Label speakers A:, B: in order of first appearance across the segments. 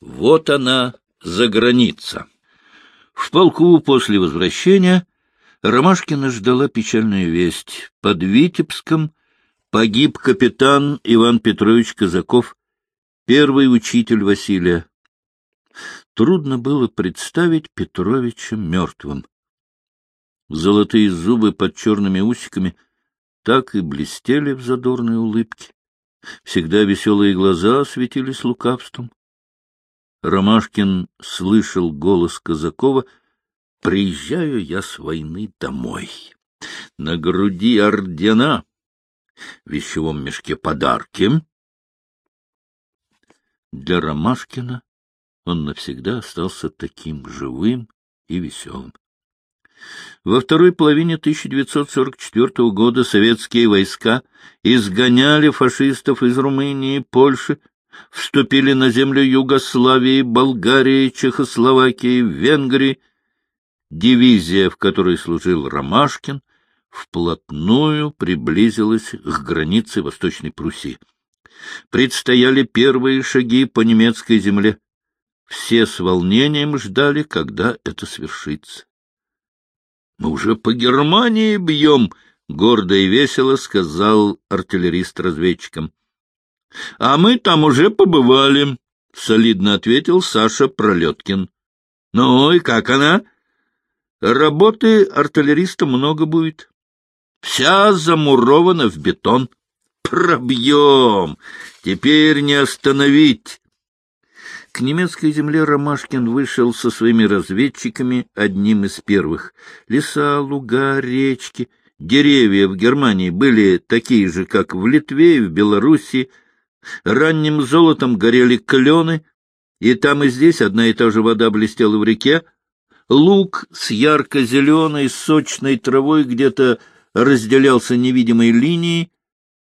A: Вот она, за граница. В полку после возвращения Ромашкина ждала печальная весть. Под Витебском погиб капитан Иван Петрович Казаков, первый учитель Василия. Трудно было представить Петровича мертвым. Золотые зубы под черными усиками так и блестели в задорной улыбке. Всегда веселые глаза светились лукавством. Ромашкин слышал голос Казакова «Приезжаю я с войны домой. На груди ордена, в вещевом мешке подарки». Для Ромашкина он навсегда остался таким живым и веселым. Во второй половине 1944 года советские войска изгоняли фашистов из Румынии, Польши, вступили на землю Югославии, Болгарии, Чехословакии, Венгрии. Дивизия, в которой служил Ромашкин, вплотную приблизилась к границе Восточной Пруссии. Предстояли первые шаги по немецкой земле. Все с волнением ждали, когда это свершится. — Мы уже по Германии бьем, — гордо и весело сказал артиллерист разведчикам. — А мы там уже побывали, — солидно ответил Саша Пролеткин. — Ну и как она? — Работы артиллериста много будет. Вся замурована в бетон. Пробьем! Теперь не остановить. К немецкой земле Ромашкин вышел со своими разведчиками одним из первых. Леса, луга, речки, деревья в Германии были такие же, как в Литве и в Белоруссии, Ранним золотом горели клены, и там и здесь одна и та же вода блестела в реке. Луг с ярко-зеленой сочной травой где-то разделялся невидимой линией.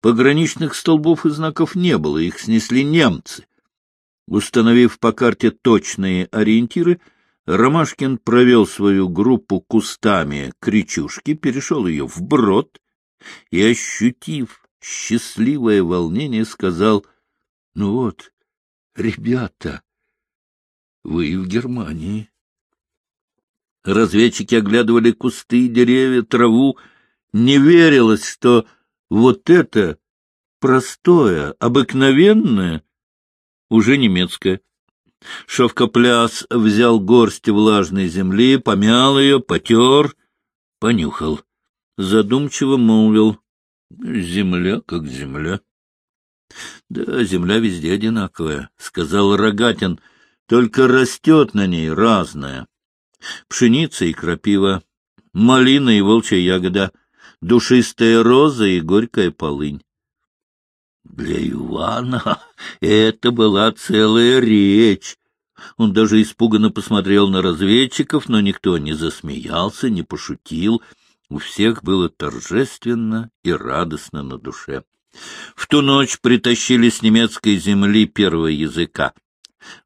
A: Пограничных столбов и знаков не было, их снесли немцы. Установив по карте точные ориентиры, Ромашкин провел свою группу кустами кричушки, перешел ее вброд и, ощутив счастливое волнение, сказал, — Ну вот, ребята, вы в Германии. Разведчики оглядывали кусты, деревья, траву. Не верилось, что вот это простое, обыкновенное, уже немецкое. Шовкопляс взял горсть влажной земли, помял ее, потер, понюхал. Задумчиво молвил. Земля как земля. — Да, земля везде одинаковая, — сказал Рогатин, — только растет на ней разная. Пшеница и крапива, малина и волчья ягода, душистая роза и горькая полынь. Для Ивана это была целая речь. Он даже испуганно посмотрел на разведчиков, но никто не засмеялся, не пошутил — у всех было торжественно и радостно на душе. В ту ночь притащили с немецкой земли первого языка.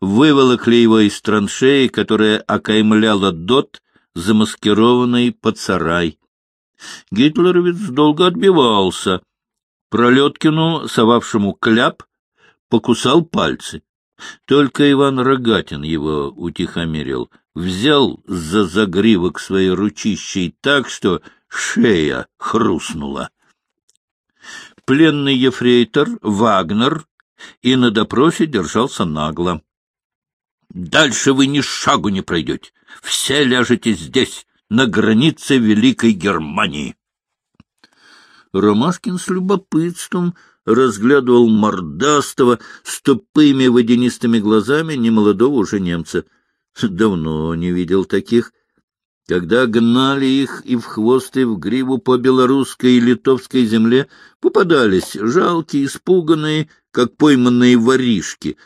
A: Выволокли его из траншеи, которая окаймляла дот, замаскированный под сарай. Гитлеровец долго отбивался. Пролеткину, совавшему кляп, покусал пальцы. Только Иван Рогатин его утихомирил, взял за загривок своей ручищей так, что шея хрустнула. Пленный ефрейтор Вагнер и на допросе держался нагло. — Дальше вы ни шагу не пройдете. Все ляжете здесь, на границе Великой Германии. Ромашкин с любопытством разглядывал мордастого с тупыми водянистыми глазами немолодого уже немца. Давно не видел таких когда гнали их и в хвост, и в гриву по белорусской и литовской земле, попадались жалкие, испуганные, как пойманные воришки.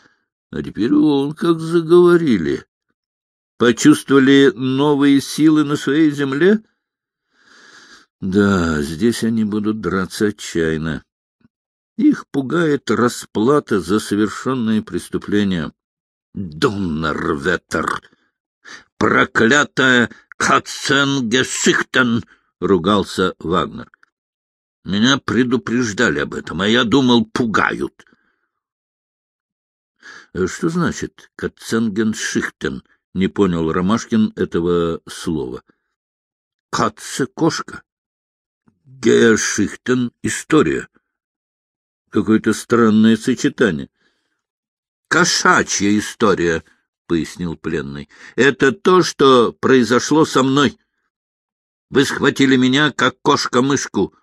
A: А теперь он как заговорили. Почувствовали новые силы на своей земле? Да, здесь они будут драться отчаянно. Их пугает расплата за совершенные преступления. Доннерветер! Проклятая Катценгесихтен, — ругался Вагнер. — Меня предупреждали об этом, а я думал, пугают. — Что значит «Катценгеншихтен»? — не понял Ромашкин этого слова. — Катце — кошка. Геошихтен — история. Какое-то странное сочетание. — Кошачья история, — пояснил пленный. — Это то, что произошло со мной. Вы схватили меня, как кошка-мышку.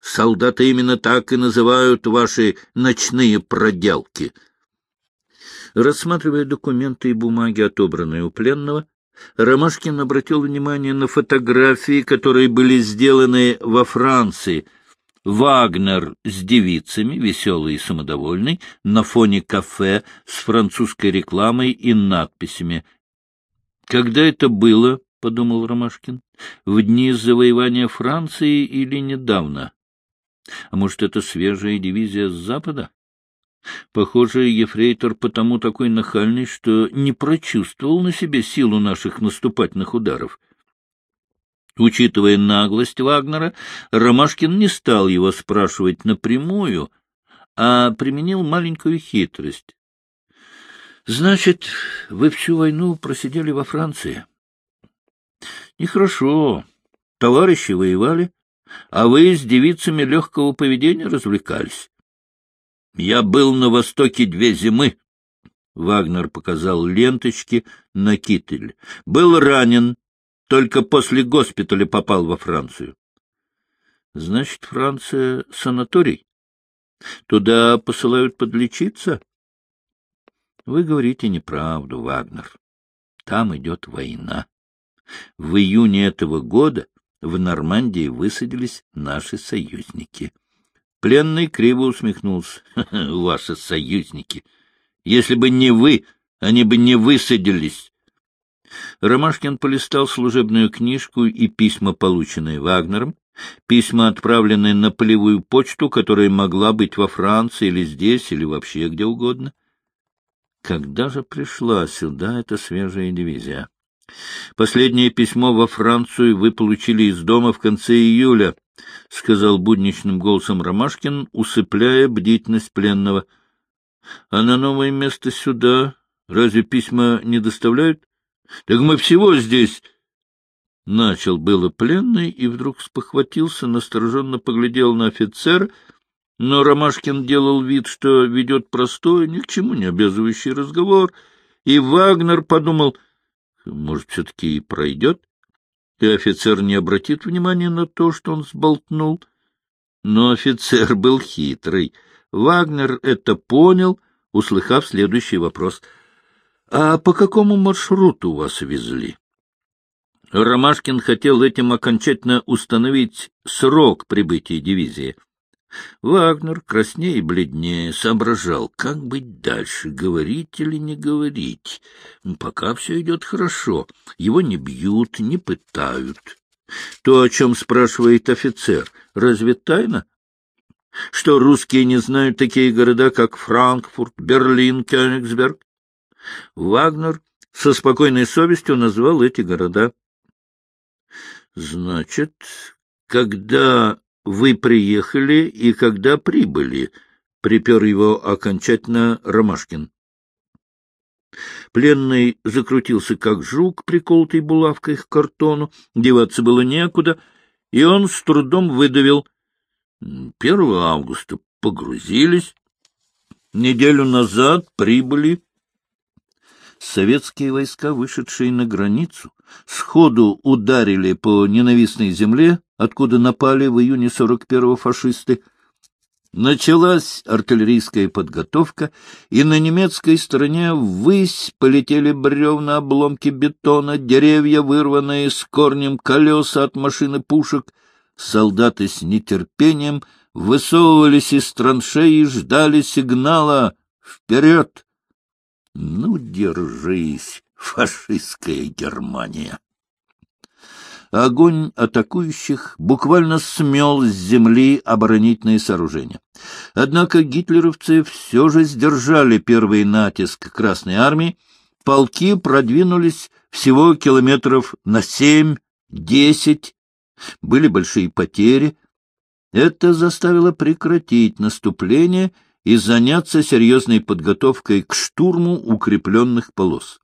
A: Солдаты именно так и называют ваши ночные проделки. Рассматривая документы и бумаги, отобранные у пленного, Ромашкин обратил внимание на фотографии, которые были сделаны во Франции. Вагнер с девицами, веселый и самодовольный, на фоне кафе с французской рекламой и надписями. «Когда это было?» — подумал Ромашкин. «В дни завоевания Франции или недавно?» А может, это свежая дивизия с запада? Похоже, ефрейтор потому такой нахальный, что не прочувствовал на себе силу наших наступательных ударов. Учитывая наглость Вагнера, Ромашкин не стал его спрашивать напрямую, а применил маленькую хитрость. — Значит, вы всю войну просидели во Франции? — Нехорошо. Товарищи воевали, а вы с девицами легкого поведения развлекались. Я был на Востоке две зимы. Вагнер показал ленточки на китель. Был ранен, только после госпиталя попал во Францию. Значит, Франция — санаторий? Туда посылают подлечиться? Вы говорите неправду, Вагнер. Там идет война. В июне этого года в Нормандии высадились наши союзники. Пленный криво усмехнулся. — Ваши союзники! Если бы не вы, они бы не высадились. Ромашкин полистал служебную книжку и письма, полученные Вагнером, письма, отправленные на полевую почту, которая могла быть во Франции или здесь, или вообще где угодно. Когда же пришла сюда эта свежая дивизия? Последнее письмо во Францию вы получили из дома в конце июля, — сказал будничным голосом Ромашкин, усыпляя бдительность пленного. — А на новое место сюда разве письма не доставляют? — Так мы всего здесь... Начал было пленный и вдруг спохватился, настороженно поглядел на офицера, но Ромашкин делал вид, что ведет простой, ни к чему не обязывающий разговор, и Вагнер подумал — может, все-таки и пройдет, и офицер не обратит внимания на то, что он сболтнул. Но офицер был хитрый. Вагнер это понял, услыхав следующий вопрос. — А по какому маршруту вас везли? Ромашкин хотел этим окончательно установить срок прибытия дивизии — Вагнер, краснее и бледнее, соображал, как быть дальше, говорить или не говорить. Пока все идет хорошо, его не бьют, не пытают. То, о чем спрашивает офицер, разве тайна? Что русские не знают такие города, как Франкфурт, Берлин, Кёнигсберг? Вагнер со спокойной совестью назвал эти города. Значит, когда вы приехали и когда прибыли? — припер его окончательно Ромашкин. Пленный закрутился, как жук, приколотый булавкой к картону, деваться было некуда, и он с трудом выдавил. Первого августа погрузились, неделю назад прибыли. Советские войска, вышедшие на границу, сходу ударили по ненавистной земле, откуда напали в июне 41-го фашисты. Началась артиллерийская подготовка, и на немецкой стороне ввысь полетели бревна, обломки бетона, деревья, вырванные с корнем колеса от машины пушек. Солдаты с нетерпением высовывались из траншеи и ждали сигнала «Вперед!» Ну, держись, фашистская Германия! Огонь атакующих буквально смел с земли оборонительные сооружения. Однако гитлеровцы все же сдержали первый натиск Красной Армии, полки продвинулись всего километров на семь-десять, были большие потери. Это заставило прекратить наступление и заняться серьезной подготовкой к штурму укрепленных полос.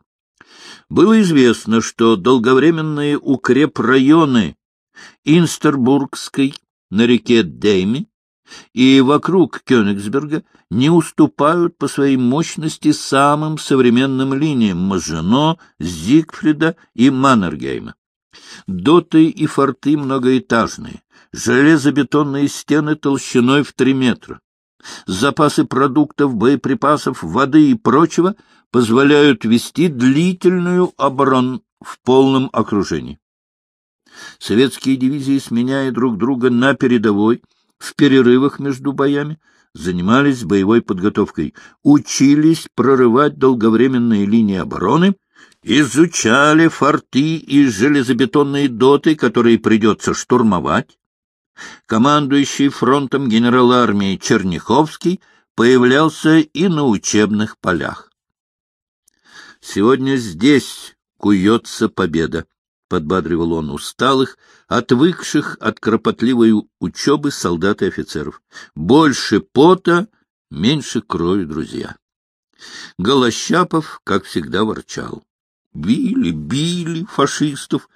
A: Было известно, что долговременные укрепрайоны Инстербургской на реке Дейми и вокруг Кёнигсберга не уступают по своей мощности самым современным линиям Мажино, Зигфрида и Маннергейма. Доты и форты многоэтажные, железобетонные стены толщиной в три метра. Запасы продуктов, боеприпасов, воды и прочего позволяют вести длительную оборону в полном окружении. Советские дивизии, сменяя друг друга на передовой, в перерывах между боями, занимались боевой подготовкой, учились прорывать долговременные линии обороны, изучали форты и железобетонные доты, которые придется штурмовать. Командующий фронтом генерал армии Черняховский появлялся и на учебных полях. Сегодня здесь куется победа. — подбадривал он усталых, отвыкших от кропотливой учебы солдат и офицеров. «Больше пота, меньше крови, друзья». Голощапов, как всегда, ворчал. Били, били фашистов,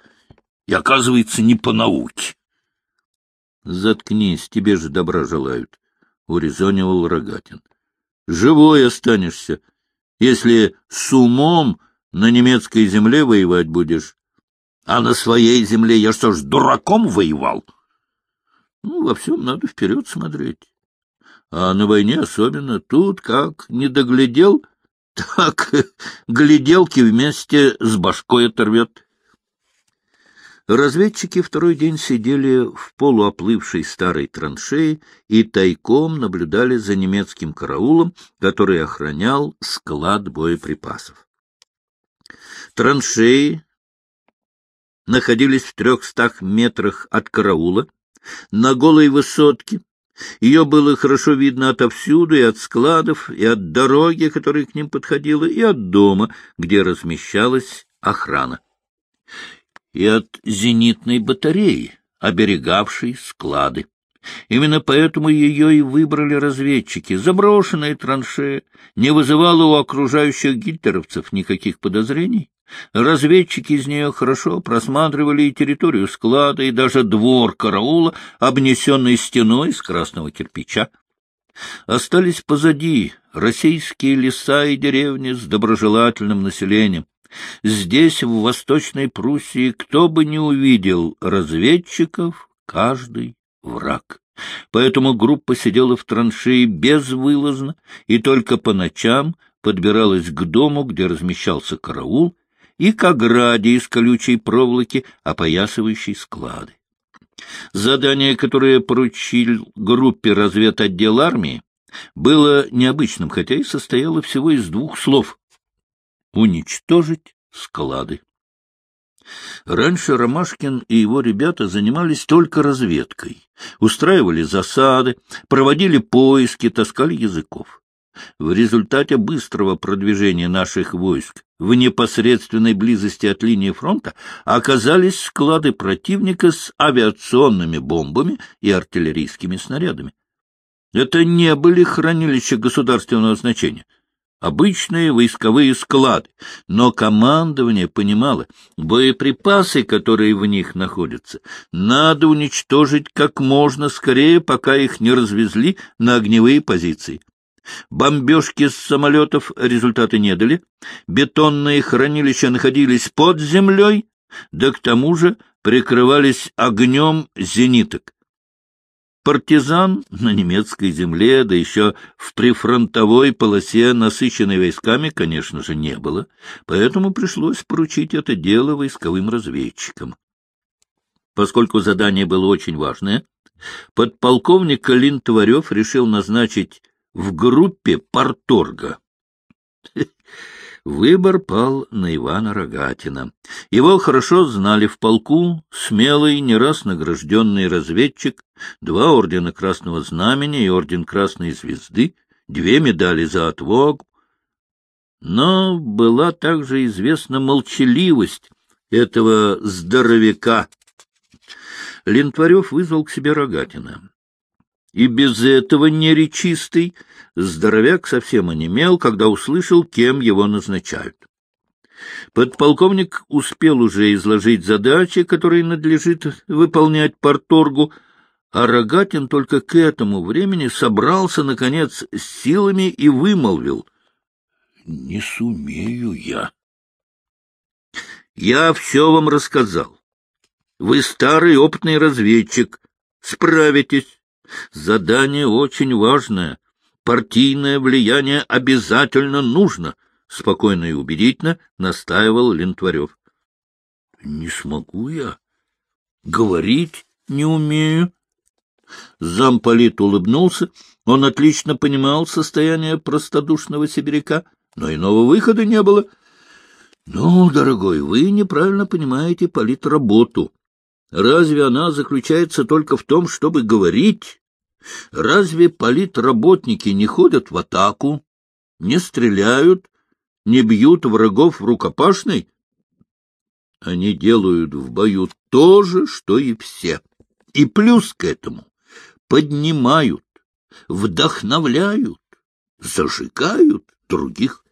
A: и, оказывается, не по науке. «Заткнись, тебе же добра желают», — урезонивал Рогатин. «Живой останешься, если с умом на немецкой земле воевать будешь, а на своей земле я что ж, дураком воевал? Ну, во всем надо вперед смотреть. А на войне особенно. Тут как не доглядел, так гляделки вместе с башкой оторвет. Разведчики второй день сидели в полуоплывшей старой траншеи и тайком наблюдали за немецким караулом, который охранял склад боеприпасов. Траншеи находились в трехстах метрах от караула, на голой высотке. Ее было хорошо видно отовсюду, и от складов, и от дороги, которая к ним подходила, и от дома, где размещалась охрана, и от зенитной батареи, оберегавшей склады. Именно поэтому ее и выбрали разведчики. Заброшенная траншея не вызывала у окружающих гитлеровцев никаких подозрений. Разведчики из нее хорошо просматривали и территорию склада, и даже двор караула, обнесенный стеной из красного кирпича. Остались позади российские леса и деревни с доброжелательным населением. Здесь, в Восточной Пруссии, кто бы не увидел разведчиков, каждый враг. Поэтому группа сидела в траншеи безвылазно и только по ночам подбиралась к дому, где размещался караул, и к ограде из колючей проволоки, опоясывающей склады. Задание, которое поручил группе разведотдел армии, было необычным, хотя и состояло всего из двух слов — уничтожить склады. Раньше Ромашкин и его ребята занимались только разведкой, устраивали засады, проводили поиски, таскали языков. В результате быстрого продвижения наших войск в непосредственной близости от линии фронта оказались склады противника с авиационными бомбами и артиллерийскими снарядами. Это не были хранилища государственного значения, обычные войсковые склады, но командование понимало, боеприпасы, которые в них находятся, надо уничтожить как можно скорее, пока их не развезли на огневые позиции. Бомбежки с самолетов результаты не дали, бетонные хранилища находились под землей, да к тому же прикрывались огнем зениток. Партизан на немецкой земле, да еще в прифронтовой полосе, насыщенной войсками, конечно же, не было, поэтому пришлось поручить это дело войсковым разведчикам. Поскольку задание было очень важное, подполковник Калин Тварев решил назначить в группе Порторга. Выбор пал на Ивана Рогатина. Его хорошо знали в полку, смелый, не раз награжденный разведчик, два ордена Красного Знамени и орден Красной Звезды, две медали за отвагу. Но была также известна молчаливость этого здоровяка. Лентварев вызвал к себе Рогатина. И без этого неречистый, здоровяк совсем онемел, когда услышал, кем его назначают. Подполковник успел уже изложить задачи, которые надлежит выполнять порторгу, а Рогатин только к этому времени собрался, наконец, с силами и вымолвил. — Не сумею я. — Я все вам рассказал. Вы старый опытный разведчик. Справитесь. Задание очень важное. Партийное влияние обязательно нужно, — спокойно и убедительно настаивал Лентварев. — Не смогу я. Говорить не умею. Замполит улыбнулся. Он отлично понимал состояние простодушного сибиряка, но иного выхода не было. — Ну, дорогой, вы неправильно понимаете политработу. Разве она заключается только в том, чтобы говорить? Разве политработники не ходят в атаку, не стреляют, не бьют врагов в рукопашной? Они делают в бою то же, что и все. И плюс к этому поднимают, вдохновляют, зажигают других.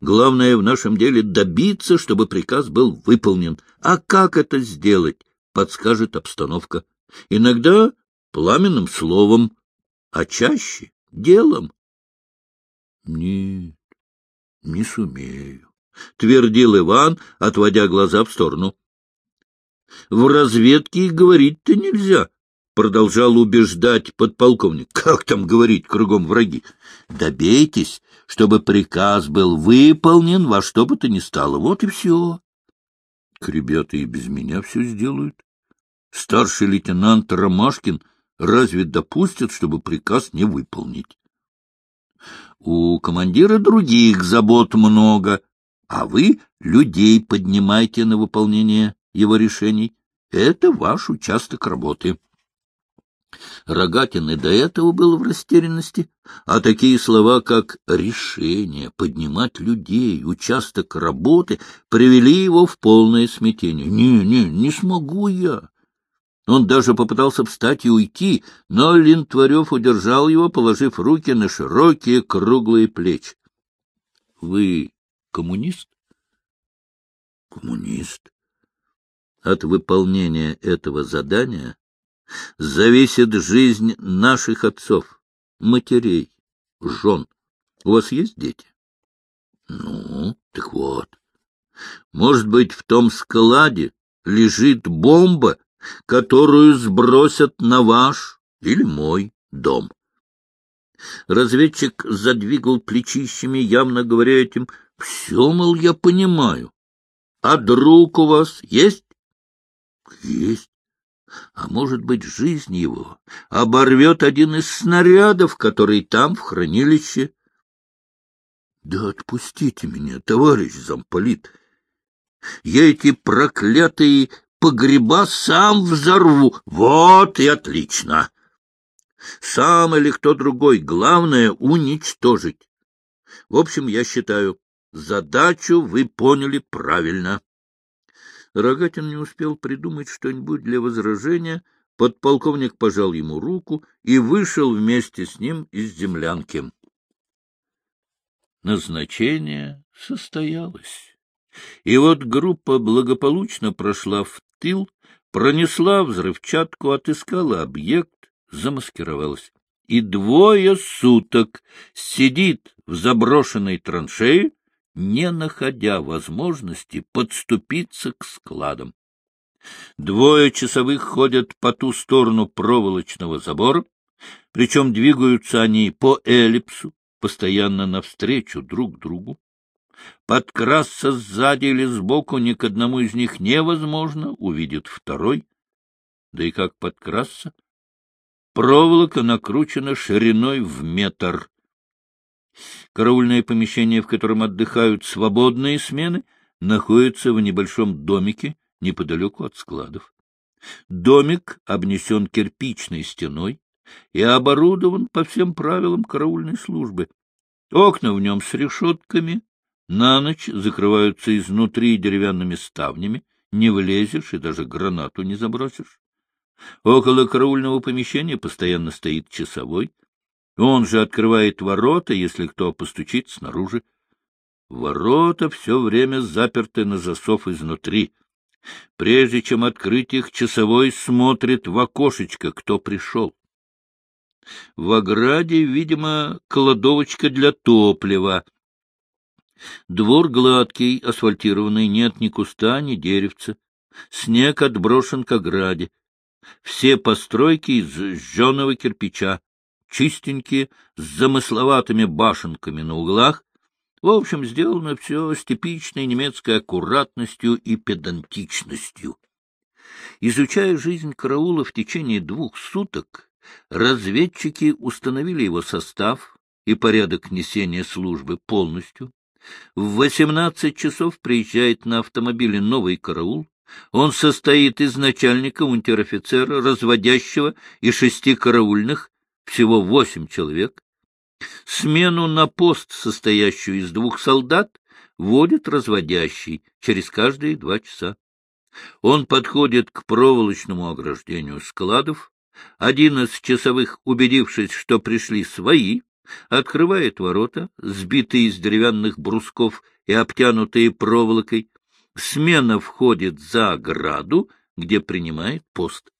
A: Главное в нашем деле добиться, чтобы приказ был выполнен. А как это сделать, подскажет обстановка. Иногда пламенным словом, а чаще делом. — Нет, не сумею, — твердил Иван, отводя глаза в сторону. — В разведке говорить-то нельзя, — продолжал убеждать подполковник. — Как там говорить, кругом враги? Добейтесь, чтобы приказ был выполнен во что бы то ни стало. Вот и все. Ребята и без меня все сделают. Старший лейтенант Ромашкин разве допустит, чтобы приказ не выполнить? У командира других забот много, а вы людей поднимайте на выполнение его решений. Это ваш участок работы. Рогатин и до этого был в растерянности, а такие слова, как «решение», «поднимать людей», «участок работы» привели его в полное смятение. «Не, не, не смогу я». Он даже попытался встать и уйти, но Линтварев удержал его, положив руки на широкие круглые плечи. — Вы коммунист? — Коммунист. От выполнения этого задания зависит жизнь наших отцов, матерей, жен. У вас есть дети? Ну, так вот. Может быть, в том складе лежит бомба, которую сбросят на ваш или мой дом. Разведчик задвигал плечищами, явно говоря этим, «Все, мол, я понимаю. А друг у вас есть?» «Есть а может быть, жизнь его оборвет один из снарядов, который там в хранилище. — Да отпустите меня, товарищ замполит. Я эти проклятые погреба сам взорву. Вот и отлично. Сам или кто другой, главное — уничтожить. В общем, я считаю, задачу вы поняли правильно. Рогатин не успел придумать что-нибудь для возражения, подполковник пожал ему руку и вышел вместе с ним из землянки. Назначение состоялось. И вот группа благополучно прошла в тыл, пронесла взрывчатку, отыскала объект, замаскировалась. И двое суток сидит в заброшенной траншее, не находя возможности подступиться к складам. Двое часовых ходят по ту сторону проволочного забора, причем двигаются они по эллипсу, постоянно навстречу друг другу. Подкрасться сзади или сбоку ни к одному из них невозможно, увидит второй. Да и как подкрасться? Проволока накручена шириной в метр. Караульное помещение, в котором отдыхают свободные смены, находится в небольшом домике неподалеку от складов. Домик обнесен кирпичной стеной и оборудован по всем правилам караульной службы. Окна в нем с решетками, на ночь закрываются изнутри деревянными ставнями, не влезешь и даже гранату не забросишь. Около караульного помещения постоянно стоит часовой. Он же открывает ворота, если кто постучит снаружи. Ворота все время заперты на засов изнутри. Прежде чем открыть их, часовой смотрит в окошечко, кто пришел. В ограде, видимо, кладовочка для топлива. Двор гладкий, асфальтированный, нет ни куста, ни деревца. Снег отброшен к ограде. Все постройки из жженого кирпича, чистенькие, с замысловатыми башенками на углах. В общем, сделано все с типичной немецкой аккуратностью и педантичностью. Изучая жизнь караула в течение двух суток, разведчики установили его состав и порядок несения службы полностью. В восемнадцать часов приезжает на автомобиле новый караул, он состоит из начальника, унтер-офицера, разводящего и шести караульных, всего восемь человек. Смену на пост, состоящую из двух солдат, водит разводящий через каждые два часа. Он подходит к проволочному ограждению складов. Один из часовых, убедившись, что пришли свои, открывает ворота, сбитые из деревянных брусков и обтянутые проволокой, Смена входит за ограду, где принимает пост.